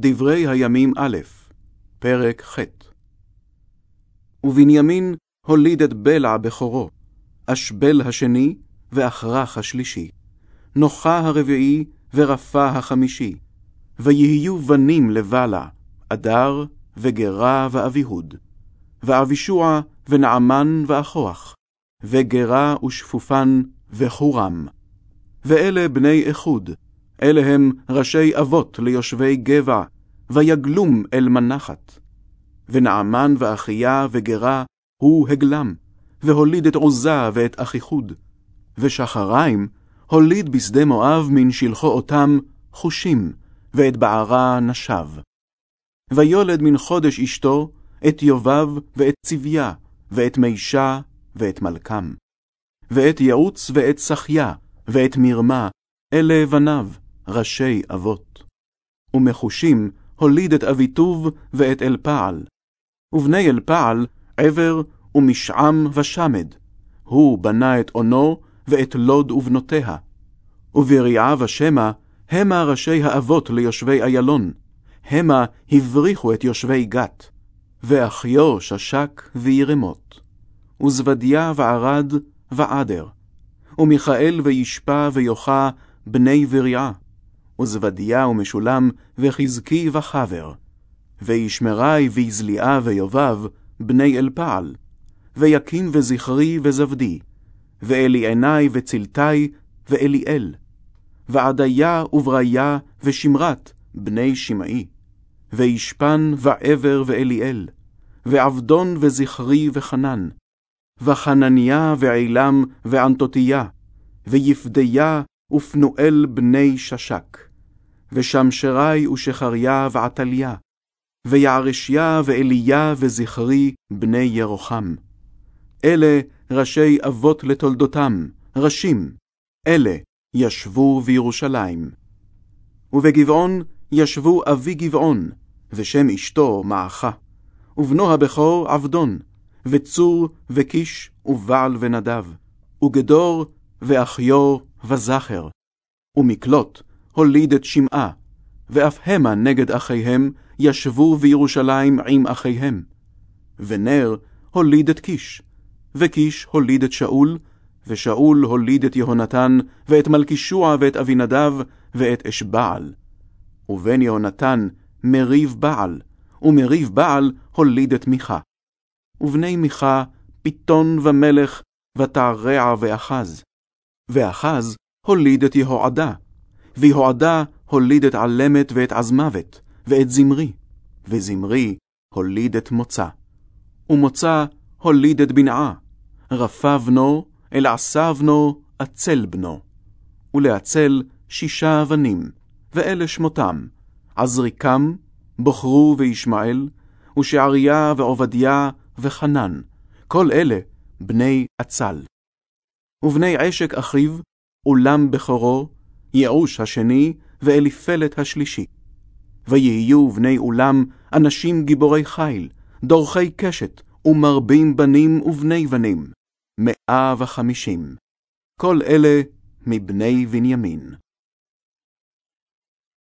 דברי הימים א', פרק ח'. ובנימין הוליד את בלע בכורו, אשבל השני, ואחרך השלישי, נוחה הרביעי, ורפה החמישי, ויהיו בנים לבלע, אדר, וגרה, ואביהוד, ואבישוע, ונעמן, ואחוח, וגרה, ושפופן, וחורם. ואלה בני איחוד, אלה הם ראשי אבות ליושבי גבע, ויגלום אל מנחת. ונעמן ואחיה וגרה הוא הגלם, והוליד את עוזה ואת אחיחוד. ושחריים הוליד בשדה מואב מן שלחו אותם חושים, ואת בערה נשב. ויולד מן חודש אשתו את יובב ואת צביה, ואת מישה ואת מלכם. ואת יעוץ ואת שחיה, ואת מרמה, אלה בניו, ראשי אבות. ומחושים הוליד את אביטוב ואת אלפעל. ובני אלפעל עבר ומשעם ושמד. הוא בנה את אונו ואת לוד ובנותיה. ובריעה ושמע המה ראשי האבות ליושבי איילון. המה הבריחו את יושבי גת. ואחיו ששק וירמות. וזבדיה וערד ועדר. ומיכאל וישפה ויוחה בני בריעה. וזבדיה ומשולם וחזקי וחבר. וישמרי ויזליעה ויובב בני אלפעל. ויקים וזכרי וזבדי. ואליעני וצלתי ואליאל. ועדיה ובריה ושמרת בני שמעי. וישפן ועבר ואליאל. ועבדון וזכרי וחנן. וחנניה ועילם וענתותיה. ויפדיה ופנואל בני ששק. ושמשרי ושחריה ועתליה. ויערשיה ואליה וזכרי בני ירוחם. אלה ראשי אבות לתולדותם, ראשים. אלה ישבו בירושלים. ובגבעון ישבו אבי גבעון, ושם אשתו מעכה. ובנו הבכור עבדון, וצור וקיש ובעל ונדב, וגדור ואחיו וזכר. ומקלוט הוליד את שמעה, ואף המה נגד אחיהם ישבו בירושלים עם אחיהם. ונר הוליד את קיש, וקיש הוליד את שאול, ושאול הוליד את יהונתן, ואת מלכישוע, ואת אבינדב, ואת אשבעל. ובן יהונתן מריב בעל, ומריב בעל הוליד את מיכה. ובני מיכה פיתון ומלך, ותערע ואחז. ואחז הוליד את יהועדה, ויהועדה הוליד את עלמת ואת עזמוות, ואת זמרי, וזמרי הוליד את מוצא. ומוצא הוליד את בנעה, רפה בנו, אלעשה בנו, עצל בנו. ולעצל שישה אבנים, ואלה שמותם, עזריקם, בוחרו וישמעאל, ושעריה ועובדיה וחנן, כל אלה בני עצל. ובני עשק אחיו, אולם בכורו, יעוש השני, ואליפלת השלישי. ויהיו בני אולם אנשים גיבורי חיל, דורכי קשת, ומרבים בנים ובני בנים, מאה וחמישים. כל אלה מבני בנימין.